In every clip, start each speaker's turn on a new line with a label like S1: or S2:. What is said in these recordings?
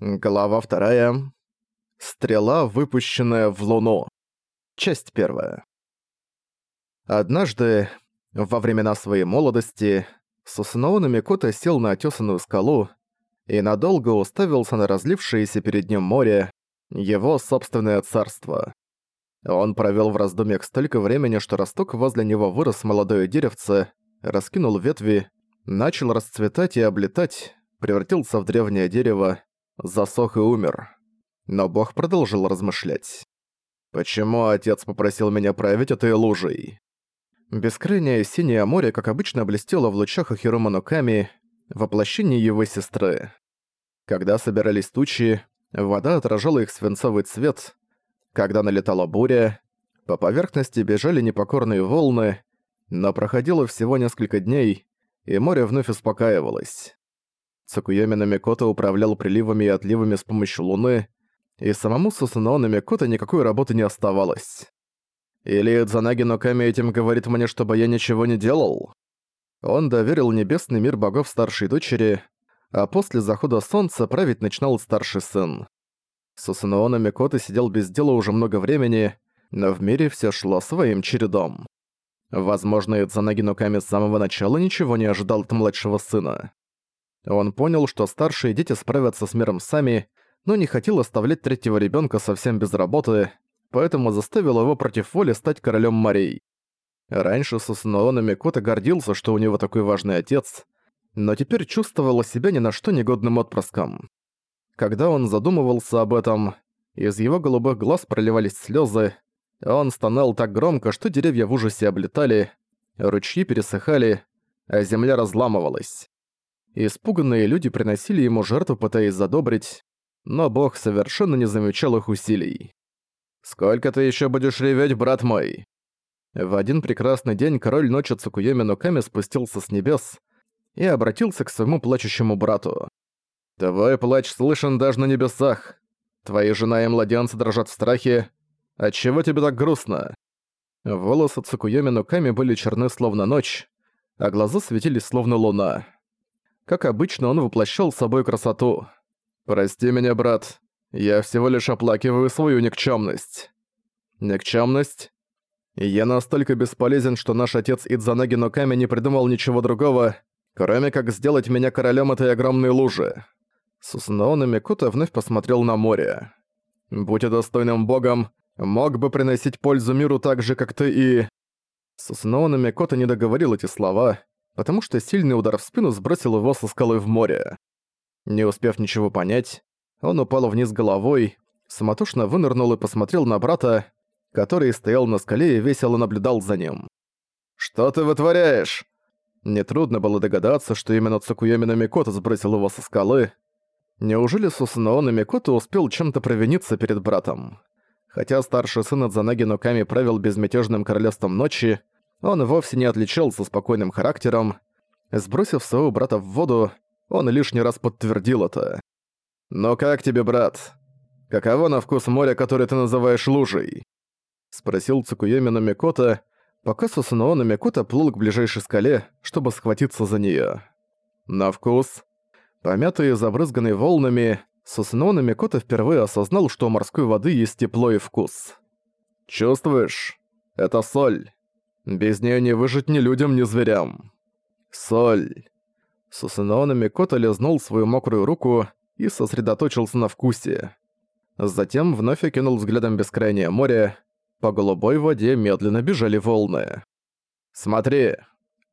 S1: Глава вторая. Стрела, выпущенная в Луну. Часть первая. Однажды, во времена своей молодости, Сусаноуна Микото сел на отёсанную скалу и надолго уставился на разлившееся перед ним море, его собственное царство. Он провёл в раздумьях столько времени, что росток возле него вырос молодое деревце, раскинул ветви, начал расцветать и облетать, превратился в древнее дерево, засох и умер. Но бог продолжил размышлять. «Почему отец попросил меня править этой лужей?» Бескрайнее синее море, как обычно, блестело в лучах Ахирома Ноками, его сестры. Когда собирались тучи, вода отражала их свинцовый цвет. Когда налетала буря, по поверхности бежали непокорные волны, но проходило всего несколько дней, и море вновь успокаивалось. Цукуйоми Намикото управлял приливами и отливами с помощью луны, и самому Сусуно Намикото никакой работы не оставалось. Или Дзанаги Ноками этим говорит мне, чтобы я ничего не делал? Он доверил небесный мир богов старшей дочери, а после захода солнца править начинал старший сын. Сусуно Намикото сидел без дела уже много времени, но в мире все шло своим чередом. Возможно, Идзанаги Ноками с самого начала ничего не ожидал от младшего сына. Он понял, что старшие дети справятся с миром сами, но не хотел оставлять третьего ребенка совсем без работы, поэтому заставил его против воли стать королем морей. Раньше Сусуноона Микото гордился, что у него такой важный отец, но теперь чувствовал себя ни на что негодным отпрыском. Когда он задумывался об этом, из его голубых глаз проливались слезы, он стонал так громко, что деревья в ужасе облетали, ручьи пересыхали, а земля разламывалась. Испуганные люди приносили ему жертву, пытаясь задобрить, но бог совершенно не замечал их усилий. «Сколько ты еще будешь реветь, брат мой?» В один прекрасный день король ночи Цукуеми Нуками спустился с небес и обратился к своему плачущему брату. «Твой плач слышен даже на небесах. Твои жена и младенцы дрожат в страхе. Отчего тебе так грустно?» Волосы Цукуеми Нуками были черны словно ночь, а глаза светились словно луна. Как обычно, он воплощал собой красоту. «Прости меня, брат. Я всего лишь оплакиваю свою никчемность». «Никчемность?» Я настолько бесполезен, что наш отец Идзанаги Ноками не придумал ничего другого, кроме как сделать меня королем этой огромной лужи. Сусунаона Микото вновь посмотрел на море. «Будь я достойным богом, мог бы приносить пользу миру так же, как ты и...» Сусунаона Микото не договорил эти слова, потому что сильный удар в спину сбросил его со скалы в море. Не успев ничего понять, он упал вниз головой, самотошно вынырнул и посмотрел на брата, который стоял на скале и весело наблюдал за ним. «Что ты вытворяешь?» Нетрудно было догадаться, что именно Цукуеми Микото сбросил его со скалы. Неужели Сусунаона Микото успел чем-то провиниться перед братом? Хотя старший сын Адзанаги Ноками правил безмятежным королевством ночи, он вовсе не отличался спокойным характером. Сбросив своего брата в воду, он лишний раз подтвердил это. «Ну как тебе, брат? Каково на вкус моря, которое ты называешь лужей?» Спросил Цукуеми Микото, пока Сусуноона Микото плыл к ближайшей скале, чтобы схватиться за неё. На вкус. Помятый и забрызганный волнами, Сусуноона Микото впервые осознал, что у морской воды есть тепло и вкус. «Чувствуешь? Это соль. Без нее не выжить ни людям, ни зверям. Соль. Сусанаона Микото лизнул свою мокрую руку и сосредоточился на вкусе. Затем вновь окинул взглядом бескрайнее море. По голубой воде медленно бежали волны. «Смотри!»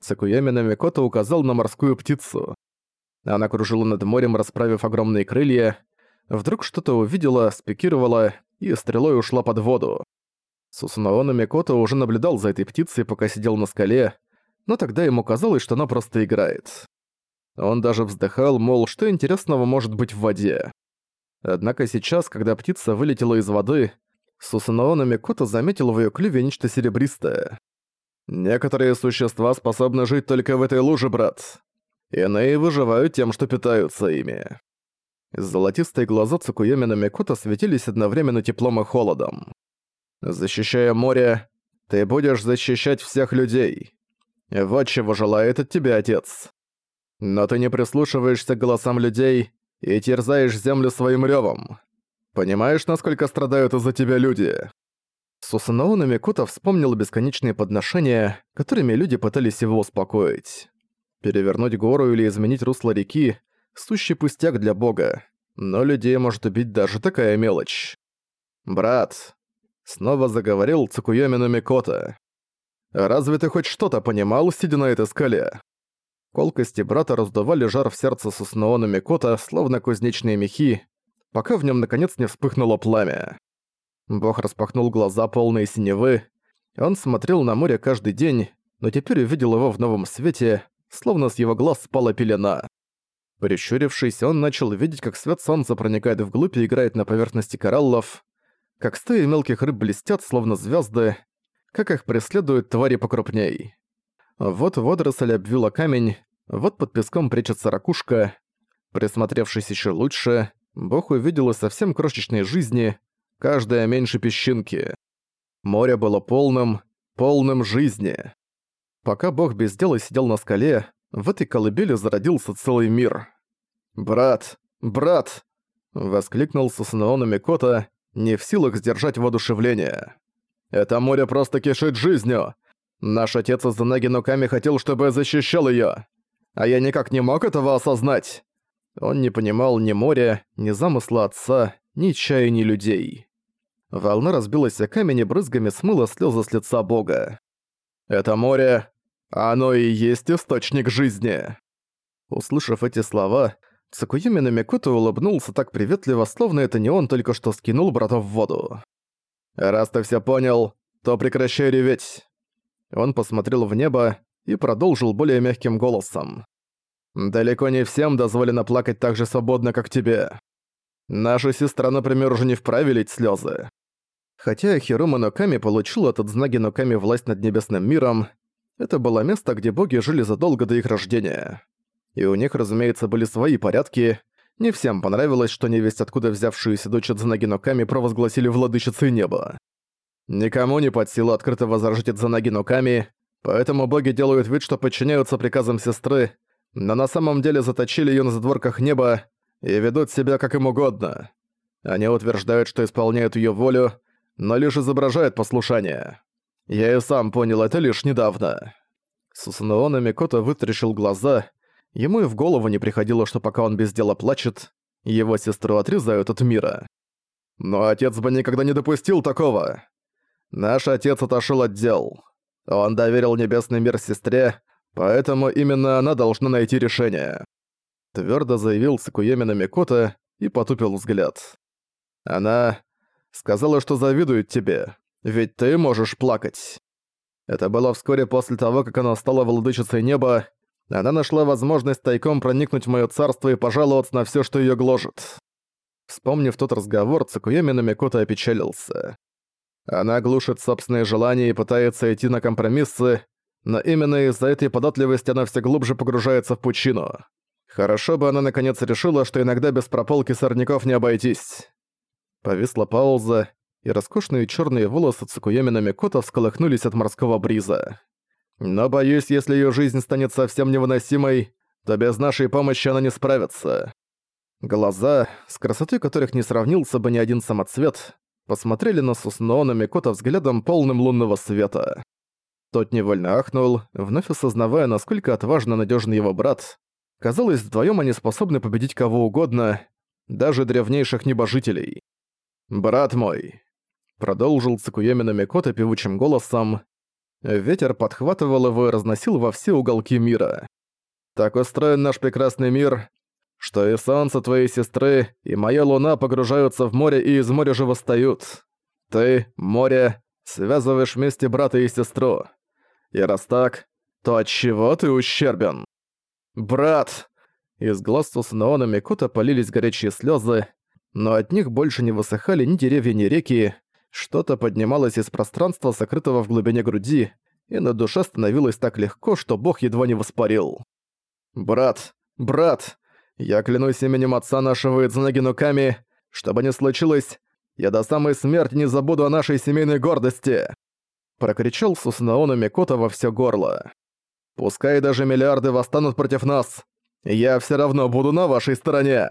S1: Цикуями Намикото указал на морскую птицу. Она кружила над морем, расправив огромные крылья. Вдруг что-то увидела, спикировала и стрелой ушла под воду. Сусунаона Микото уже наблюдал за этой птицей, пока сидел на скале, но тогда ему казалось, что она просто играет. Он даже вздыхал, мол, что интересного может быть в воде. Однако сейчас, когда птица вылетела из воды, Сусунаона Микото заметил в её клюве нечто серебристое. «Некоторые существа способны жить только в этой луже, брат. Иные выживают тем, что питаются ими». Золотистые глаза Цукуеми Микото светились одновременно теплом и холодом. Защищая море, ты будешь защищать всех людей. Вот чего желает от тебя отец. Но ты не прислушиваешься к голосам людей и терзаешь землю своим рёвом. Понимаешь, насколько страдают из-за тебя люди?» Сусанаона Микота вспомнил бесконечные подношения, которыми люди пытались его успокоить. Перевернуть гору или изменить русло реки – сущий пустяк для бога, но людей может убить даже такая мелочь. «Брат», — снова заговорил Цукуйомину Микота, — «разве ты хоть что-то понимал, сидя на этой скале?» Колкости брата раздували жар в сердце Сусанаона Микота, словно кузнечные мехи, пока в нем наконец не вспыхнуло пламя. Бог распахнул глаза, полные синевы. Он смотрел на море каждый день, но теперь увидел его в новом свете, словно с его глаз спала пелена. Прищурившись, он начал видеть, как свет солнца проникает вглубь и играет на поверхности кораллов, как стаи мелких рыб блестят, словно звезды, как их преследуют твари покрупней. Вот водоросль обвила камень, вот под песком прячется ракушка. Присмотревшись еще лучше, Бог увидел совсем крошечной жизни, каждая меньше песчинки. Море было полным, полным жизни. Пока Бог без дела сидел на скале, в этой колыбели зародился целый мир. «Брат! Брат!» — воскликнул Сусанаона Микота, не в силах сдержать воодушевление. «Это море просто кишит жизнью! Наш отец из Занаги Нуками хотел, чтобы я защищал её, а я никак не мог этого осознать!» Он не понимал ни моря, ни замысла отца, ни чаяний людей. Волна разбилась о камень брызгами смыла слезы с лица бога. «Это море, оно и есть источник жизни!» Услышав эти слова, Цукуюми Намикото улыбнулся так приветливо, словно это не он только что скинул брата в воду. «Раз ты всё понял, то прекращай реветь!» Он посмотрел в небо и продолжил более мягким голосом. Далеко не всем дозволено плакать так же свободно, как тебе. Наша сестра, например, уже не вправе лить слезы. Хотя Хирома Ноками получил от Знаги Ноками власть над небесным миром, это было место, где боги жили задолго до их рождения. И у них, разумеется, были свои порядки. Не всем понравилось, что невесть откуда взявшуюся дочь Дзанаги Ноками провозгласили владычицей неба. Никому не под силу открыто возражать Дзанаги Ноками, поэтому боги делают вид, что подчиняются приказам сестры, но на самом деле заточили её на задворках неба и ведут себя как им угодно. Они утверждают, что исполняют её волю, но лишь изображают послушание. Я и сам понял это лишь недавно. Сусаноона Микото вытрящил глаза. Ему и в голову не приходило, что пока он без дела плачет, его сестру отрезают от мира. Но отец бы никогда не допустил такого. Наш отец отошёл от дел. Он доверил небесный мир сестре, Поэтому именно она должна найти решение. Твердо заявил Сакуемина Микота и потупил взгляд. Она сказала, что завидует тебе, ведь ты можешь плакать. Это было вскоре после того, как она стала владычицей неба, она нашла возможность тайком проникнуть в моё царство и пожаловаться на всё, что её гложет. Вспомнив тот разговор, Цукуеми Микота опечалился. Она глушит собственные желания и пытается идти на компромиссы, но именно из-за этой податливости она все глубже погружается в пучину. Хорошо бы она наконец решила, что иногда без прополки сорняков не обойтись. Повисла пауза, и роскошные черные волосы Цукуемина Микото всколыхнулись от морского бриза. Но боюсь, если ее жизнь станет совсем невыносимой, то без нашей помощи она не справится. Глаза, с красотой которых не сравнился бы ни один самоцвет, посмотрели на Сусноона Микото взглядом полным лунного света. Тот невольно ахнул, вновь осознавая, насколько отважно надежен его брат. Казалось, вдвоем они способны победить кого угодно, даже древнейших небожителей. «Брат мой», — продолжил Цикуемина Микота певучим голосом, ветер подхватывал его и разносил во все уголки мира. «Так устроен наш прекрасный мир, что и солнце твоей сестры, и моя луна погружаются в море и из моря же восстают. Ты, море, связываешь вместе брата и сестру. И раз так, то от чего ты ущербен? Брат! Из глаз Сусанаона Микота полились горячие слезы, но от них больше не высыхали ни деревья, ни реки. Что-то поднималось из пространства, сокрытого в глубине груди, и на душе становилось так легко, что бог едва не воспарил. «Брат! Брат! Я клянусь именем отца нашего Идзунаги Нуками, что бы ни случилось, я до самой смерти не забуду о нашей семейной гордости!» прокричал Сусанаону Микото во всё горло. «Пускай даже миллиарды восстанут против нас, я всё равно буду на вашей стороне!»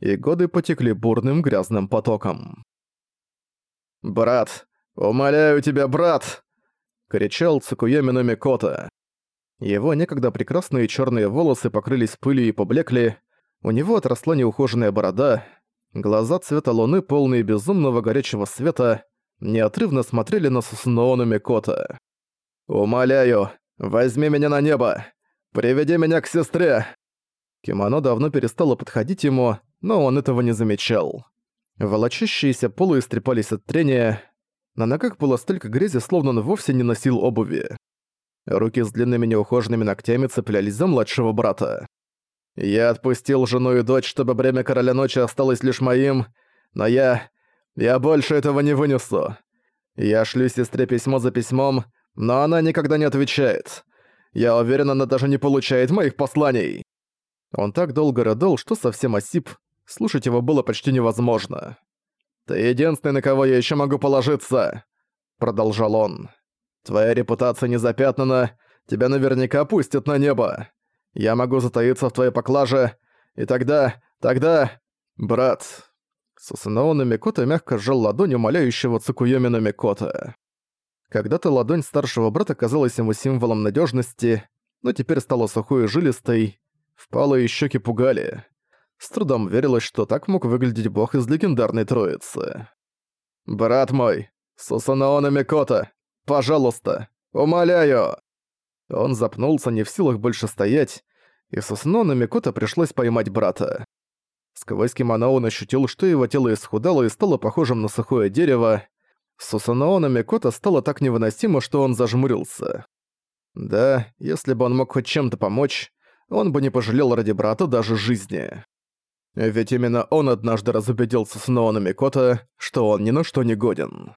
S1: и годы потекли бурным грязным потоком. «Брат! Умоляю тебя, брат!» — кричал Цукуями Номикота. Его некогда прекрасные черные волосы покрылись пылью и поблекли, у него отросла неухоженная борода, глаза цвета луны, полные безумного горячего света, неотрывно смотрели на Сусуноона Микота. «Умоляю, возьми меня на небо! Приведи меня к сестре!» Кимоно давно перестало подходить ему, но он этого не замечал. Волочащиеся полы истрепались от трения, на ногах было столько грязи, словно он вовсе не носил обуви. Руки с длинными неухоженными ногтями цеплялись за младшего брата. «Я отпустил жену и дочь, чтобы бремя Короля Ночи осталось лишь моим, но я... я больше этого не вынесу. Я шлю сестре письмо за письмом, но она никогда не отвечает. Я уверен, она даже не получает моих посланий». Он так долго рыдал, что совсем осип, слушать его было почти невозможно. «Ты единственный, на кого я еще могу положиться», — продолжал он. Твоя репутация не запятнана, тебя наверняка пустят на небо. Я могу затаиться в твоей поклаже, и тогда, тогда... Брат...» Сусанао Намикото мягко сжал ладонь умоляющего Цукуйоми Намикото. Когда-то ладонь старшего брата казалась ему символом надежности, но теперь стала сухой и жилистой, впалые щеки пугали. С трудом верилось, что так мог выглядеть бог из легендарной троицы. «Брат мой, Сусанао Намикото, Пожалуйста, умоляю!» Он запнулся, не в силах больше стоять, и Сусуно на Микото пришлось поймать брата. Сквозь кимоно он ощутил, что его тело исхудало и стало похожим на сухое дерево. Сусуно на Микото стало так невыносимо, что он зажмурился. Да, если бы он мог хоть чем-то помочь, он бы не пожалел ради брата даже жизни. Ведь именно он однажды разубедил Сусуно на Микото, что он ни на что не годен.